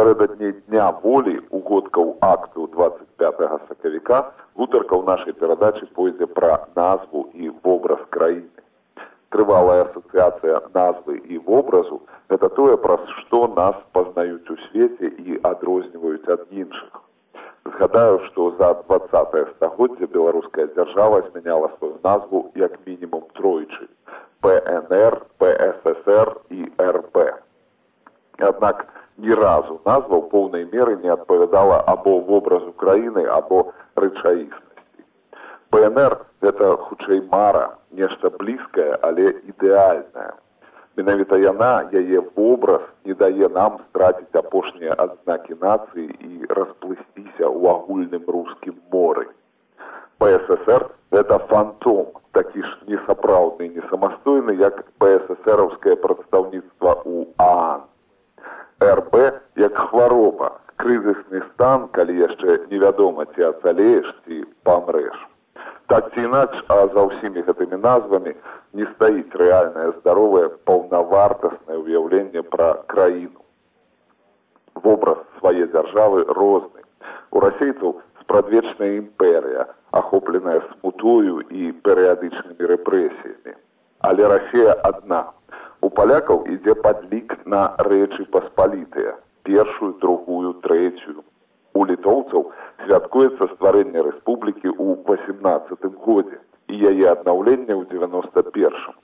напярэдадні дня волі угодкаў акту 25 сакавіка гутарка ў нашай перадачы пойдзе пра назву і вобраз краіны. Трывалая асацыяцыя назвы і вобразу гэта тое, праз што нас пазнаюць у свеце і адрозніваюць ад іншых. Згадаю, што за 20 стагоддзя беларуская дзяржава змяняла сваю назву як мінімум тройчы ПНР, ПСР і РБ. Аднак ні разу назва ў поўнай меры не адпавядала або вобразу краіны або рэчаіснасці. ПНР гэта хутчэй мара, нешта блізкае, але ідэальнае. Менавіта яна яе вобраз не дае нам страціць апошнія адзнакі нацыі і расплысціся ў агульным рускім моры. ПСР гэта фантом, такі ж несапраўдны, не самастойны, як ПСРаўскае прадстаўніцтва ў ААН. РБ як хвароба, крызісны стан, калі яшчэ невядома ці ацалееш ці памрэш. Так ці інакш, а за ўсімі гэтымі назвамі не стаіць рэальнае здаровае паўнавартаснае ўяўленне пра краіну. Вобраз свае дзяржавы розны. У расейцаў спрадвечная імперыя, ахопленая смутою і перыядычнымі рэпрэсіямі. Але Расія адна У палякаў ідзе падлік на рэчы паспалітыя, першую, другую, трэцюю. У літоўцаў святкуецца стварэнне рэспублікі ў 18 годзе і яе аднаўленне ў 91.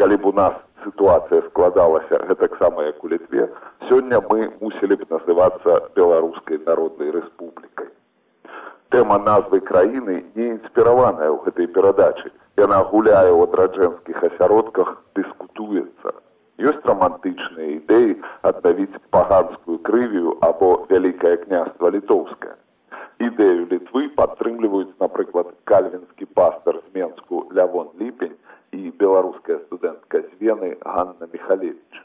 Калі б у нас сітуацыя складалася гэтаксама як у літве, сёння мы мусілі б называцца беларускай народнай рэспублікай. Тэма назвы краіны не інспіраваная ў гэтай перадачы, яна гуляе ў адраджэнскіх асяродках дыскутуецца. Ёсць рамантычныя ідэі аддавіць паганскую крывію або вялікае княства літоўскае. Ідэю літвы падтрымліваюць, напрыклад, кальвінскі пастар з Менску Лявон Ліпень і беларуская студэнтка з Вены Ганна Михалевич.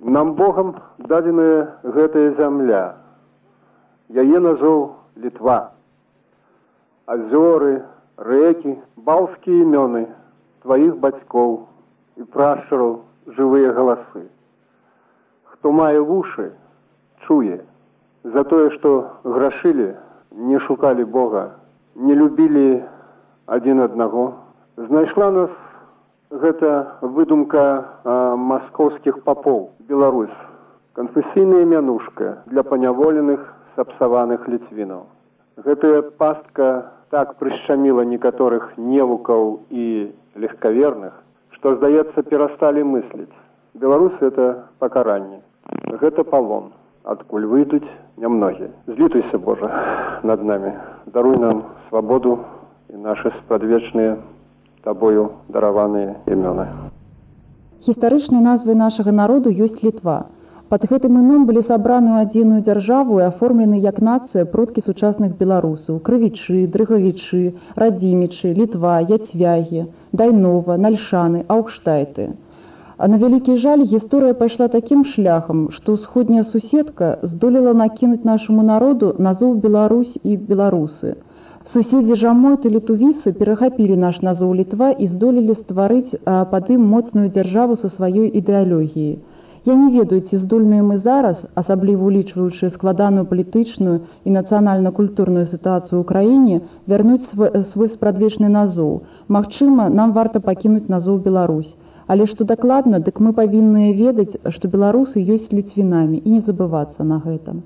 Нам Богам дадзеная гэтая зямля. Яе назоў літва. Азёры, рэкі, балскія імёны тваіх бацькоў і прашчараў жывыя галасы. Хто мае вушы, чуе за тое, што грашылі, не шукалі Бога, не любілі адзін аднаго. Знайшла нас гэта выдумка маскоўскіх папоў Беларусь, канфесійная мянушка для паняволеных сапсаваных ліцвінаў. Гэтая пастка так прышчаміла некаторых невукаў і легкаверных, што, здаецца, перасталі мысліць. Беларусы это пакаранне. Гэта палон, адкуль выйдуць нямногія. Злітуйся Божа над намі. Даруй нам свабоду і нашы спрадвечныя табою дараваныя імёны. Гістарычнай назвай нашага народу ёсць літва. Пад гэтым імём былі сабраны ў адзіную дзяржаву і аформлены як нацыя продкі сучасных беларусаў, крывічы, дрыгавічы, радзімічы, літва, яцвягі, дайнова, нальшаны, аўкштайты. А на вялікі жаль гісторыя пайшла такім шляхам, што ўсходняя суседка здолела накінуць нашаму народу назоў Беларусь і беларусы. Суседзі жамойты літувісы перахапілі наш назоў літва і здолелі стварыць пад ім моцную дзяржаву са сваёй ідэалогіяй. Я не ведаю, ці здольныя мы зараз, асабліва улічваючы складаную палітычную і нацыянальна-культурную сітуацыю ў краіне, вярнуць свой, свой спрадвечны назоў. Магчыма, нам варта пакінуць назоў Беларусь. Але што дакладна, дык мы павінныя ведаць, што беларусы ёсць ліцвінамі і не забывацца на гэтым.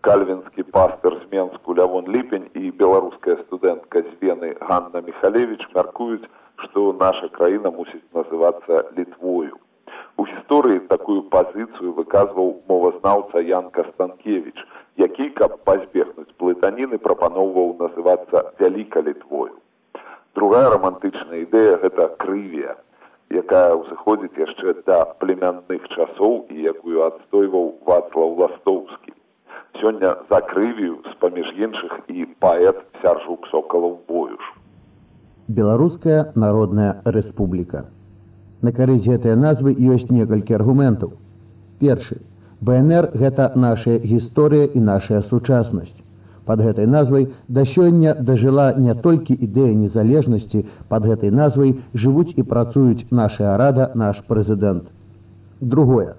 Кальвінскі пастер з Менску Лявон Ліпень і беларуская студэнтка з Вены Ганна Михалевич мяркуюць, што наша краіна мусіць называцца літвою. У гісторыі такую пазіцыю выказваў мовазнаўца Ян Кастанкевич, які, каб пазбегнуць плытаніны прапаноўваў называцца вяліка літвою. Другая рамантычная ідэя гэта крывія, якая ўзыходзіць яшчэ да племянных часоў і якую адстойваў Вацлаў Ластоўскі. Сёння за крывію з паміж іншых і паэт сяржук сокалаў боюш. Беларуская народная рэспубліка. На карысць гэтыя назвы ёсць некалькі аргументаў. Першы. БНР гэта нашая гісторыя і нашая сучаснасць. Пад гэтай назвай да сёння дажыла не толькі ідэя незалежнасці, пад гэтай назвай жывуць і працуюць наша рада, наш прэзідэнт. Другое.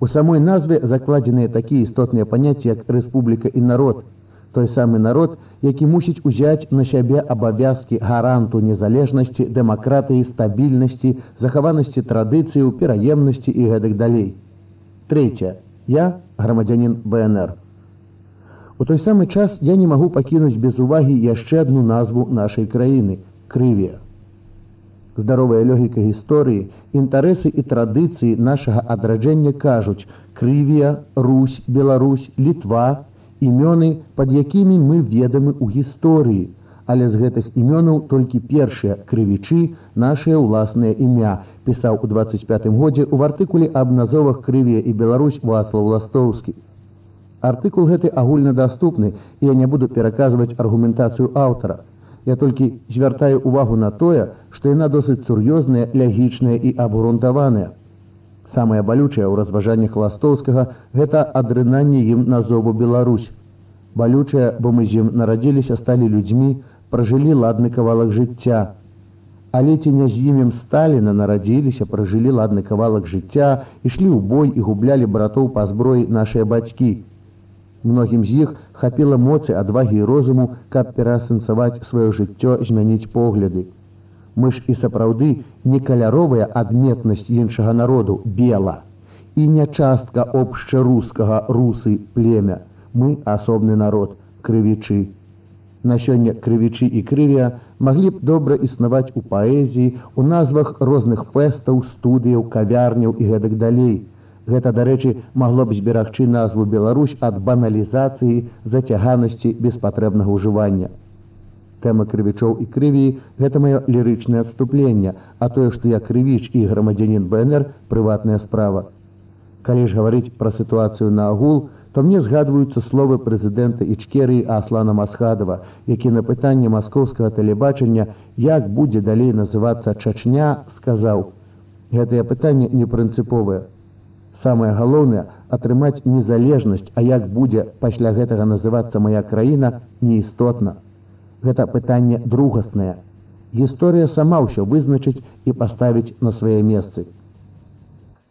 У самой назве закладзеныя такія істотныя паняцці, як рэспубліка і народ. Той самы народ, які мусіць узяць на сябе абавязкі гаранту незалежнасці, дэмакратыі, стабільнасці, захаванасці традыцыяў, пераемнасці і гэтак далей. Трэцяе. Я грамадзянін БНР. У той самы час я не магу пакінуць без увагі яшчэ адну назву нашай краіны крывія. Здаровая лёгіка гісторыі, інтарэсы і традыцыі нашага адраджэння кажуць крывія, Русь, Беларусь, літва, імёны, пад якімі мы ведамы ў гісторыі, але з гэтых імёнаў толькі першыя крывічы нашае ўласнае імя пісаў у 25 годзе ў артыкуле аб назовах крывія і Беларусь Васлав Ластоўскі. Артыкул гэты агульнадаступны і я не буду пераказваць аргументацыю аўтара. Я толькі звяртаю увагу на тое, што яна досыць сур'ёзная, лягічная і абгрунтаваная. Самае балючае ў разважаннях ластоўскага гэта адрынанне ім назову Беларусь. Балючае, бо мы з ім нарадзіліся, сталі людзьмі, пражылі ладны кавалак жыцця. Але ці не з імем Сталіна нарадзіліся, пражылі ладны кавалак жыцця, ішлі ў бой і гублялі братоў па зброі нашыя бацькі. Многім з іх хапіла моцы адвагі і розуму, каб пераасэнсаваць сваё жыццё, змяніць погляды. Мы ж і сапраўды не каляровая адметнасць іншага народу бела і не частка общарускага русы племя. Мы асобны народ, крывічы. На сёння крывічы і крывія маглі б добра існаваць у паэзіі, у назвах розных фэстаў, студыяў, кавярняў і гэтак далей. Гэта, дарэчы, магло б зберагчы назву Беларусь ад баналізацыі, зацяганасці беспатрэбнага ўжывання. Тэма крывічоў і крывіі гэта маё лірычнае адступленне, а тое, што я крывіч і грамадзянін БНР прыватная справа. Калі ж гаварыць пра сітуацыю на агул, то мне згадваюцца словы прэзідэнта Ічкерыі Аслана Масхадова, які на пытанне маскоўскага тэлебачання, як будзе далей называцца чачня, сказаў: « Гэтае пытанне не прынцыповае. Самае галоўнае атрымаць незалежнасць, а як будзе пасля гэтага называцца моя краіна неістотна. Гэта пытанне другаснае. Гісторыя сама ўсё вызначыць і паставіць на свае месцы.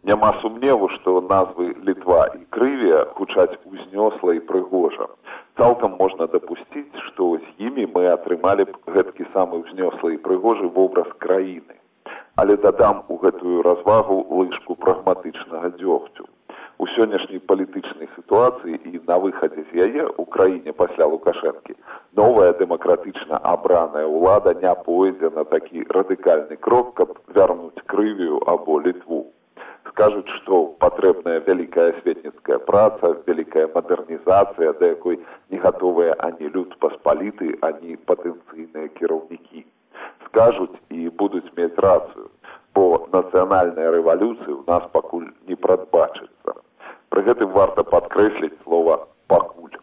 Няма сумневу, што назвы літва і крывія гучаць узнёсла і прыгожа. Цалкам можна дапусціць, што з імі мы атрымалі б гэткі самы ўзнёслы і прыгожы вобраз краіны але дадам у гэтую развагу лыжку прагматычнага дзёгцю. У сённяшняй палітычнай сітуацыі і на выхадзе з яе ў краіне пасля лукашэнкі новая дэмакратычна абраная ўлада не пойдзе на такі радыкальны крок, каб вярнуць крывію або літву. Скажуць, што патрэбная вялікая асветніцкая праца, вялікая мадэрнізацыя, да якой не гатовыя ані люд паспаліты, ані патэнцыйныя кіраўнікі скажуць і будуць мець рацыю, бо нацыянальная рэвалюцыя ў нас пакуль не прадбачыцца. Пры гэтым варта падкрэсліць слова пакуль.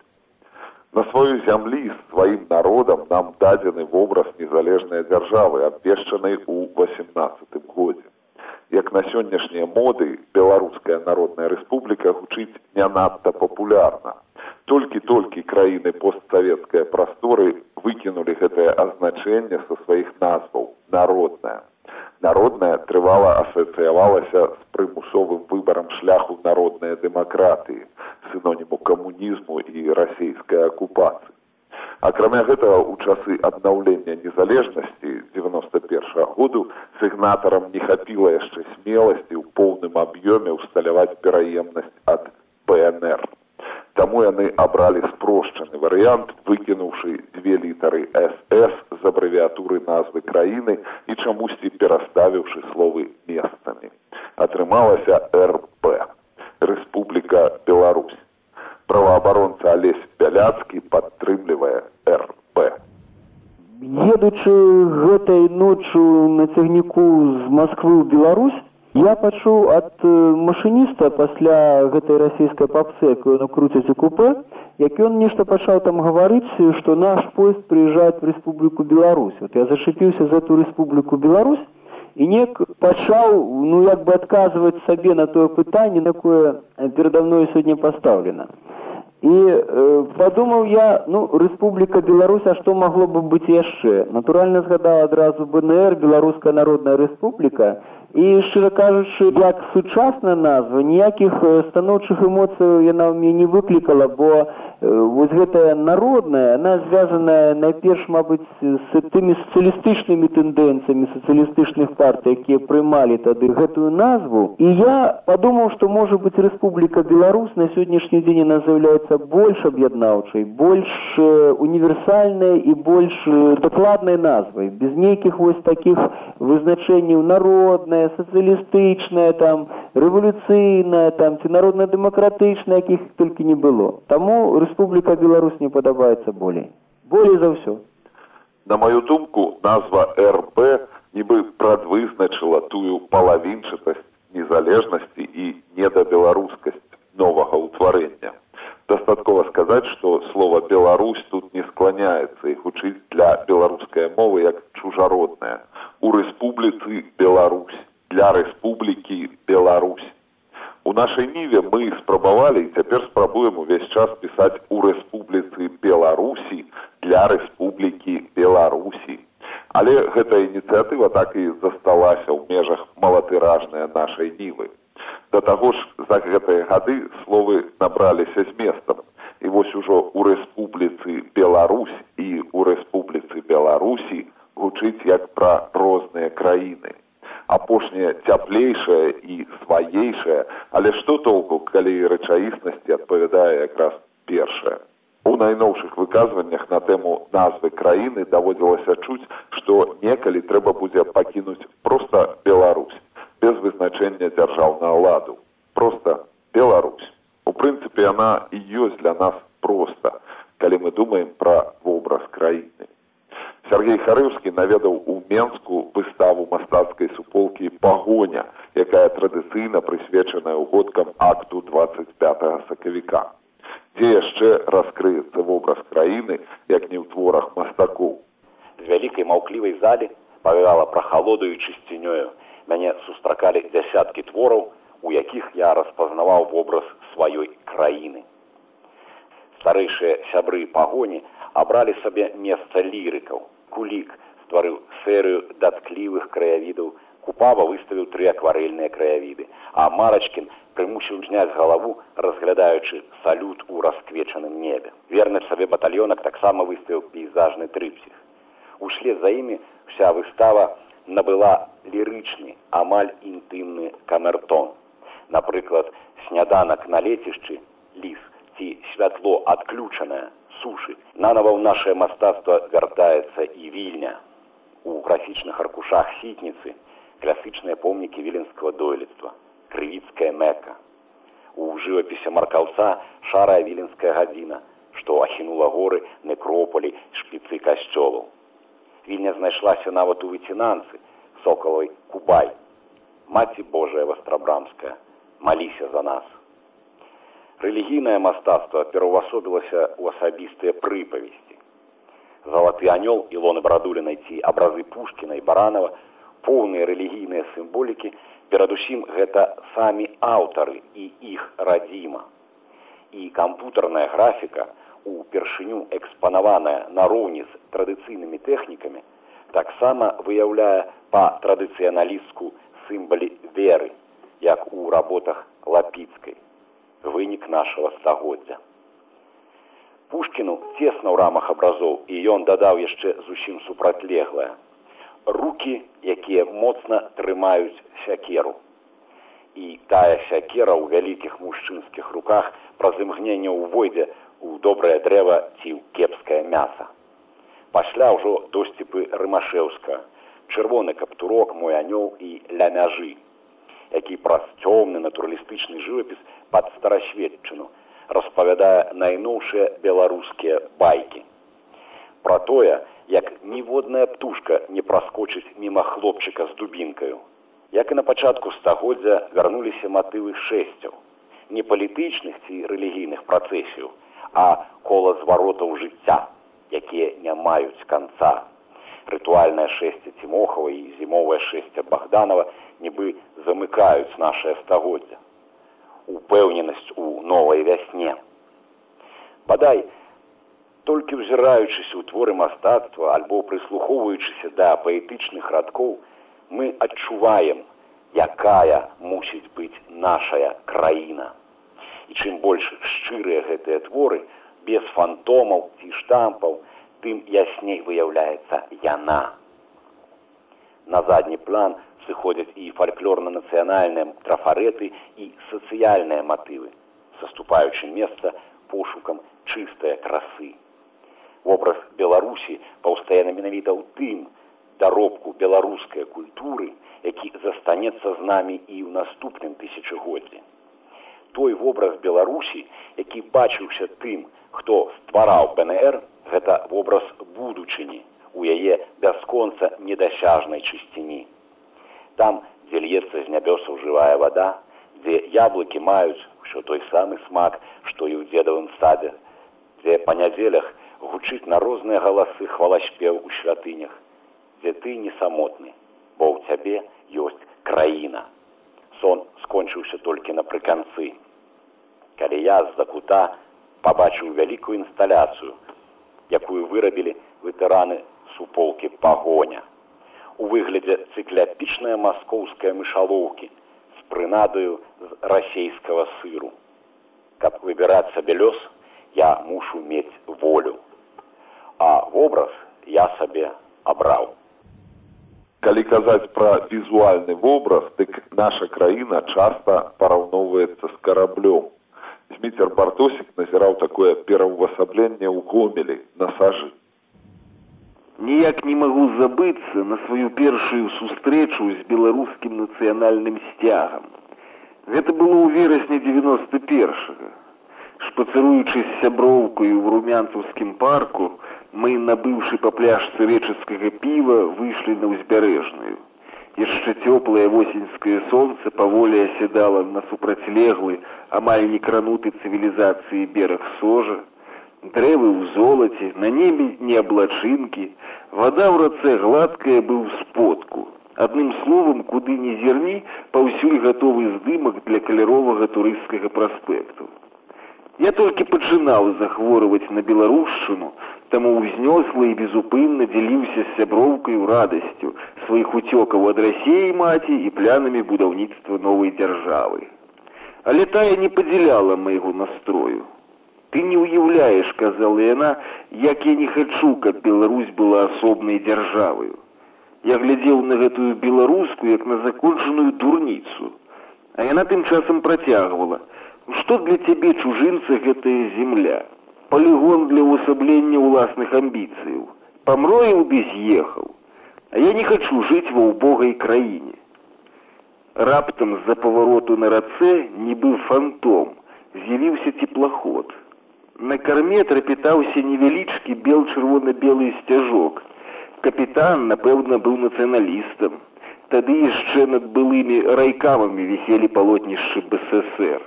На сваёй зямлі з сваім народам нам дадзены вобраз незалежнай дзяржавы, абвешчанай у 18 годзе. Як на сённяшнія моды беларуская народная рэспубліка гучыць не надта папулярна. Толькі-толькі краіны постсавецкай прасторы выкінулі гэтае азначэнне са сваіх назваў народная. Народная трывала асацыявалася з прымусовым выбарам шляху народнай дэмакратыі, сіноніму камунізму і расійскай акупацыі. Акрамя гэтага у часы аднаўлення незалежнасці 91 году сігнатарам не хапіла яшчэ смеласці ў поўным аб'ёме ўсталяваць пераемнасць ад ПНР. Таму яны абралі спрошчаны варыянт, выкінуўшы дзве літары СС з абрэвіатуры назвы краіны і чамусьці пераставіўшы словы месцамі. Атрымалася РП Рэспубліка Беларусь. Праваабаронца Алесь Бяляцкі падтрымлівае РП. Едучы гэтай ноччу на цягніку з Масквы ў Беларусь, Я пачуў ад э, машыніста пасля гэтай расійскай папсы, якую ён круціць у купе, як ён нешта пачаў там гаварыць, што наш поезд прыязджаць в Рэспубліку Беларусь. Вот я зачапіўся за эту Рэспубліку Беларусь і нек пачаў ну як бы адказваць сабе на тое пытанне, якое перада мною сёння пастаўлена. І э, падумаў я ну Рэспубліка Беларусь, а што магло бы быць яшчэ? Натуральна згадаў адразу БНР Беларуская народная рэспубліка, і шчыра кажучы як сучасная назва ніякіх станоўчых эмоцыяў яна ў мяне не выклікала бо вось гэтая народная она звязаная найперш мабыць з тымі сацыялістычнымі тэндэнцыямі сацыялістычных партый якія прымалі тады гэтую назву. І я падумаў што можа быць рэспубліка беларусь на сённяшні дзень яна з'яўляецца больш аб'яднаўчай больш універсальнай і больш дакладнай назвай без нейкіх вось такіх вызначэнняў народная сацыялістычная там рэвалюцыйная там ці народна-дэмакратычная якіх толькі не было. Таму рэспубліка беларусь не падабаецца болей. Болей за ўсё. На маю думку назва рп нібы прадвызначыла тую палавінчатасць незалежнасці і недабеларускасць новага ўтварэння. Дастаткова сказаць што слова беларусь тут не скланяецца і хутчыць для беларускай мовы як чужародная у рэспубліцы беларусь для рэспублікі Беларусь. У нашай ніве мы спрабавалі і цяпер спрабуем увесь час пісаць у рэспубліцы Беларусі для рэспублікі Беларусі. Але гэтая ініцыятыва так і засталася ў межах малатыражныя нашай нівы. Да таго ж за гэтыя гады словы набраліся з местам. І вось ужо ў рэспубліцы Беларусь і ў рэспубліцы Беларусі гучыць як пра розныя краіны апошняе цяплейшае і сваейшае, але што толку, калі рэчаіснасці адпавядае якраз першае. У найноўшых выказваннях на тэму назвы краіны даводзілася чуць, што некалі трэба будзе пакінуць проста Беларусь без вызначэння дзяржаўнага ладу. Проста Беларусь. У прынцыпе, яна і ёсць для нас проста, калі мы думаем пра вобраз краіны. Сергей Харыўскі наведаў у Менску выставу мастацкай суполкі пагоня, якая традыцыйна прысвечаная ўгодкам акту 25 сакавіка. Дзе яшчэ раскрыецца вобраз краіны, як не ў творах мастакоў. З вялікай маўклівай залі павяла прахалодаю чысцінёю. Мяне сустракалі дзясяткі твораў, у якіх я распазнаваў вобраз сваёй краіны. Старэйшыя сябры пагоні абралі сабе месца лірыкаў кулік стварыў серыю датклівых краявідаў. Купава выставіў тры акварэльныя краявіды а марачкін прымусіў зняць галаву разглядаючы салют у расквечаным небе. Верны сабе батальёнак таксама выставіў пейзажны трыпсіх. Ушле за імі вся выстава набыла лірычны амаль інтымны камертон. Напрыклад сняданак на лецішчы ліс ці святло адключанае сушы. Нанова ў нашае мастацтва вяртаецца і вільня. У графічных аркушах сітніцы класычныя помнікі віленскага дойлідства, крывіцкая мэка. У жывапісе маркаўца шарая віленская гадзіна, што ахінула горы некропалі шпіцы касцёлаў. Вільня знайшлася нават у выцінанцы сокалавай кубай. Маці Божая вастрабрамская, маліся за нас рэлігійнае мастацтва пераўвасобілася ў асабістыя прыпавесці. Залаты анёл ілоны барадулінай ці абразы пушкіна і баранова поўныя рэлігійныя сімволікі перадусім гэта самі аўтары і іх радзіма. І кампутарная графіка упершыню экспанаваная нароўні з традыцыйнымі тэхнікамі таксама выяўляе па традыцыяналістку сімбалі веры, як у работах лапіцкай вынік нашего стагоддзя. Пушкіну цесна ў рамах абразоў і ён дадаў яшчэ зусім супрацьлеглае. Рукі, якія моцна трымаюць сякеру. І тая сякера ў вялікіх мужчынскіх руках праз імгненне ўвойдзе ў добрае дрэва ці ў кепскае мяса. Пасля ўжо досціпы рымашеўска, чырвоны каптурок мой анёл і ля мяжы, які праз цёмны натуралістычны жывапіс пад старасведчыну распавядае найноўшыя беларускія байкі пра тое як ніводная птушка не праскочыць міма хлопчыка з дубінкаю Як і на пачатку стагоддзя вярнуліся матывы шэсцяў, не палітычных ці рэлігійных працэсіяў, а кола зваротаў жыцця, якія не маюць канца. Рытуальнае шэсце Тимохова і зімовае шэсце Богданова нібы замыкаюць нашае стагоддзя. Упэўненасць у новай вясне. Бадай, толькі ўзіраючыся ў творы мастацтва альбо прыслухоўваючыся да паэтычных радкоў, мы адчуваем, якая мусіць быць нашая краіна. І чым больш шчырыя гэтыя творы, без фантомаў ці штампаў, тым ясней выяўляецца яна. На задні план сыходзяць і фальклорна-нацыянальныя трафарэты і сацыяльныя матывы, саступаючы месца пошукам чыстыя красы. Вобраз Беларусі паўстае менавіта ў тым даробку беларускай культуры, які застанецца з намі і ў наступным тысячагоддзі. Той вобраз Беларусі, які бачыўся тым, хто ствараў ПНР, гэта вобраз будучыні у яе бясконца недасяжнай чысціні. Там, дзе льецца з нябёсаў жывая вада, дзе яблыкі маюць усё той самы смак, што і ў дзедавым садзе, дзе па нядзелях гучыць на розныя галасы хваласпеў у святынях, дзе ты не самотны, бо ў цябе ёсць краіна. Сон скончыўся толькі напрыканцы. Калі я з-за кута пабачыў вялікую інсталяцыю, якую вырабілі ветэраны суполкі пагоня. У выглядзе цыкляпічная маскоўская мышалоўкі з прынадаю з расейскага сыру. Каб выбіраць сабе лёс, я мушу мець волю. А вобраз я сабе абраў. Калі казаць пра візуальны вобраз, дык наша краіна часта параўноўваецца з караблём. Зміцер Бартосік назіраў такое пераўвасабленне ў гомелі на сажы. Ніяк не магу забыцца на сваю першую сустрэчу з беларускім нацыянальным сцягам. Гэта было ў верасні 91. -го. Шпацыруючы з сяброўкаю ў румянцаўскім парку, мы, набыўшы па пляжцы рэчыцкага піва, выйшлі на ўзбярэжную. Яшчэ цёплае восеньскае сонца паволі аседала на супрацьлеглы, амаль не крануты цывілізацыі бераг сожа, дрэвы ў золаце, на небе не аблачынкі, вада ў рацэ гладкая быў сподку. Адным словам, куды не зерні, паўсюль гатовы здымак для каляровага турысцкага праспекту. Я толькі пачынаў захворваць на беларушчыну, таму ўзнёсла і безупынна дзяліўся з сяброўкаю радасцю сваіх уцёкаў ад рассеі маці і плянамі будаўніцтва новай дзяржавы. Але тая не падзяляла майго настрою. Ты не ўяўляеш, казала яна, як я не хачу, каб Беларусь была асобнай дзяржаваю. Я глядзеў на гэтую беларуску як на закончаную дурніцу. А яна тым часам працягвала: Што для цябе чужынца гэтая земля? Полігон для ўвасаблення ўласных амбіцыяў. Памроіў ды з'ехаў. А я не хачу жыць ва ўбогай краіне. Раптам з-за павароту на рацэ нібы фантом з'явіўся теплоход. На карме трапятаўся невялічкі бел чырвона-белы сцяжок. Капітан, напэўна, быў нацыяналістам. Тады яшчэ над былымі райкамамі віселі палотнішчы БССР.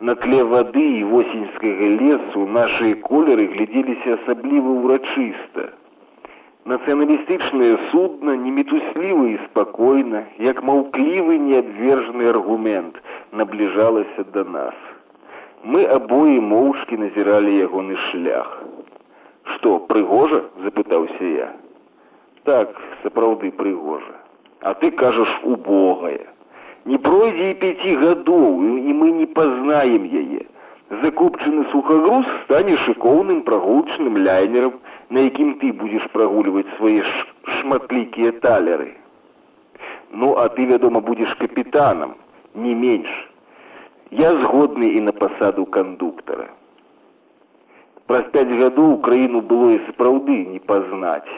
На тле вады і восеньскага лесу нашыя колеры глядзеліся асабліва ўрачыста. Нацыяналістычнае судна немітусліва і спакойна, як маўклівы неабвержаны аргумент набліжалася да нас. Мы абое моўчкі назіралі ягоны шлях. Што прыгожа запытаўся я. Так, сапраўды прыгожа. А ты кажаш убогае. Не пройдзе і пяці гадоў, і мы не пазнаем яе. Закупчаны сухагруз стане шыкоўным прагулчным ляйнерам, на якім ты будзеш прагульваць свае шматлікія талеры. Ну, а ты, вядома, будзеш капітанам, не менш. Я згодны і на пасаду кандуктара. Праз пяць гадоў краіну было і сапраўды не пазнаць.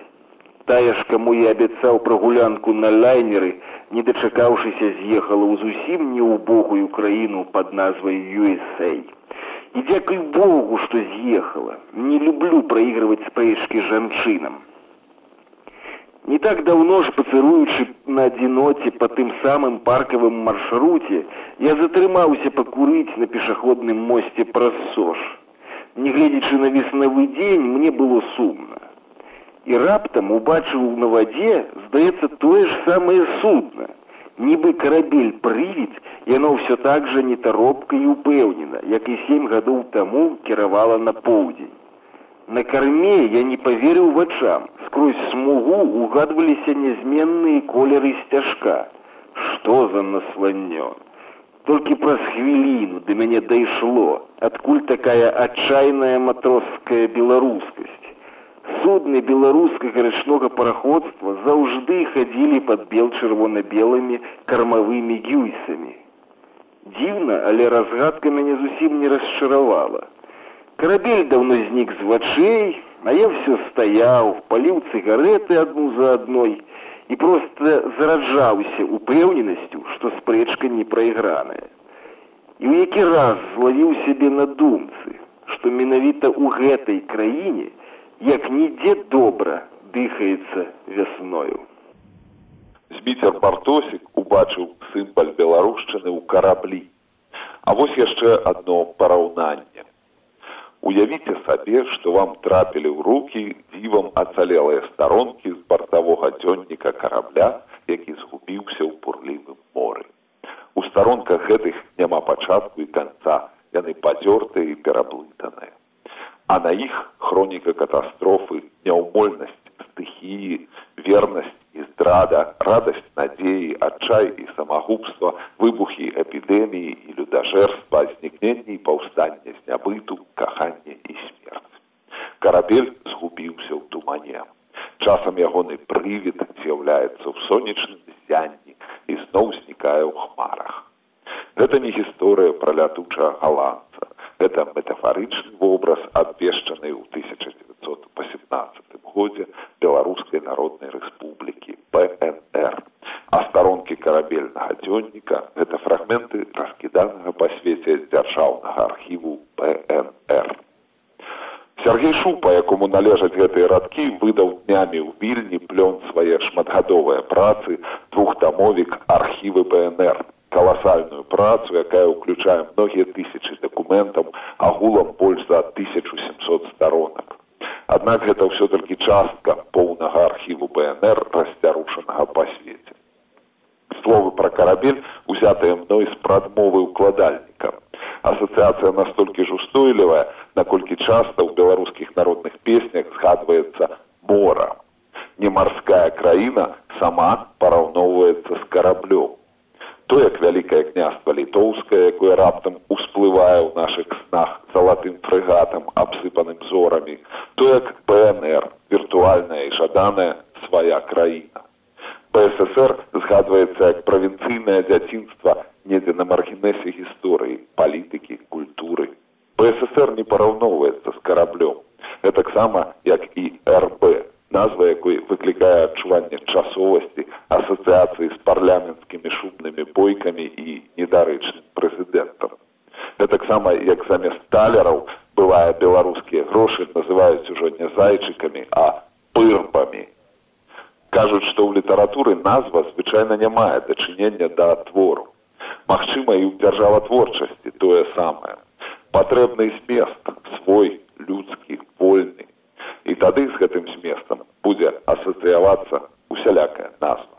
Тая ж, каму я абяцаў прагулянку на лайнеры, не дачакаўшыся з'ехала ў зусім неўбогую краіну пад назвай USA. І дзякуй Богу, што з'ехала, не люблю праігрываць спрэчкі жанчынам. Не так давно ж пацыруючы на адзіноце па тым самым паркавым маршруце, я затрымаўся пакурыць на пешаходным мосце праз сош. Нягледзячы на веснавы дзень мне было сумна. І раптам убачыў на вадзе, здаецца, тое ж самае судна. Нібы карабель прывіць, яно ўсё так жа нетаропка і упэўнена, як і сем гадоў таму кіравала на поўдзень. На карме я не поверыў вачам. Скрозь смугу угадваліся нязменныя колеры сцяжка. Што за насланнё? Толькі праз хвіліну да мяне дайшло, адкуль такая адчайная матроская беларускасць. Судны беларускага рачнога параходства заўжды хадзілі пад бел чырвона-белымі кармавымі гюйсамі. Дзіўна, але разгадка мяне зусім не расчаравала. Карабель давно знік з вачэй, а я все стаяў, паліў цыгареты адну за адной і просто зараджаўся упэўненасцю, што спрэчка не прайграная. І ў які раз злавіў сябе на думцы, што менавіта ў гэтай краіне як нідзе добра дыхаецца вясною. Зміцер Бартосік убачыў сімбаль беларушчыны ў караблі. А вось яшчэ адно параўнанне. Уявіце сабе, што вам трапілі ў рукі дзівам ацалелыя старонкі з бартавога дзённіка карабля, які згубіўся ў бурлівым моры. У старонках гэтых няма пачатку і канца, яны пазёртыя і пераблытаныя. А на іх хроніка катастрофы, няўмольнасць, стыхіі, вернасць здрада, радасць надзеі, адчай і самагубства, выбухі эпідэміі і людажэрства, знікненні і паўстання з нябыту, кахання і смерць. Карабель згубіўся ў тумане. Часам ягоны прывід з'яўляецца ў сонечным зянні і зноў знікае ў хмарах. Гэта не гісторыя пра лятучага галандца. Гэта метафарычны вобраз, абвешчаны ў 1918 годзе Беларускай народнай рэспублікі ПНР. А старонкі дзённіка гэта фрагменты раскіданага па свеце дзяржаўнага архіву ПНР. Сергей Шупа, якому належаць гэтыя радкі, выдаў днямі ў вільні плён свае шматгадовыя працы двухтамовік архівы ПНР каласальную працу, якая ўключае многія тысячы дакументаў агулам больш за 1700 сторонак. Аднак гэта ўсё толькі частка поўнага архіву БНР расцярушанага па свеце. Словы пра карабель узятыя мной з прадмовы ўкладальніка. Асацыяцыя настолькі ж устойлівая, наколькі часта ў беларускіх народных песнях згадваецца мора. Не марская краіна сама параўноўваецца з караблём то як вялікае княства літоўскае якое раптам усплывае ў нашых снах залатым фрэгатам абсыпаным зорамі то як пнр віртуальная і жаданая свая краіна псср згадваецца як правінцыйнае дзяцінства недзе на маргінесе гісторыі палітыкі культуры псср не параўноўваецца з караблём гэтаксама як і рб назва якой выклікае адчуванне часовасці асацыяцыі з парламенцкімі шумнымі бойкамі і недарэчным прэзідэнтам. Гэтаксама як замест талераў бывае беларускія грошы называюць ужо не зайчыкамі, а пырпамі. Кажуць, што ў літаратуры назва звычайна не мае дачынення да твору. Магчыма, і ў дзяржаватворчасці тое самае. Патрэбны змест свой людскі вольны і тады з гэтым зместам будзе асацыявацца усялякая назва.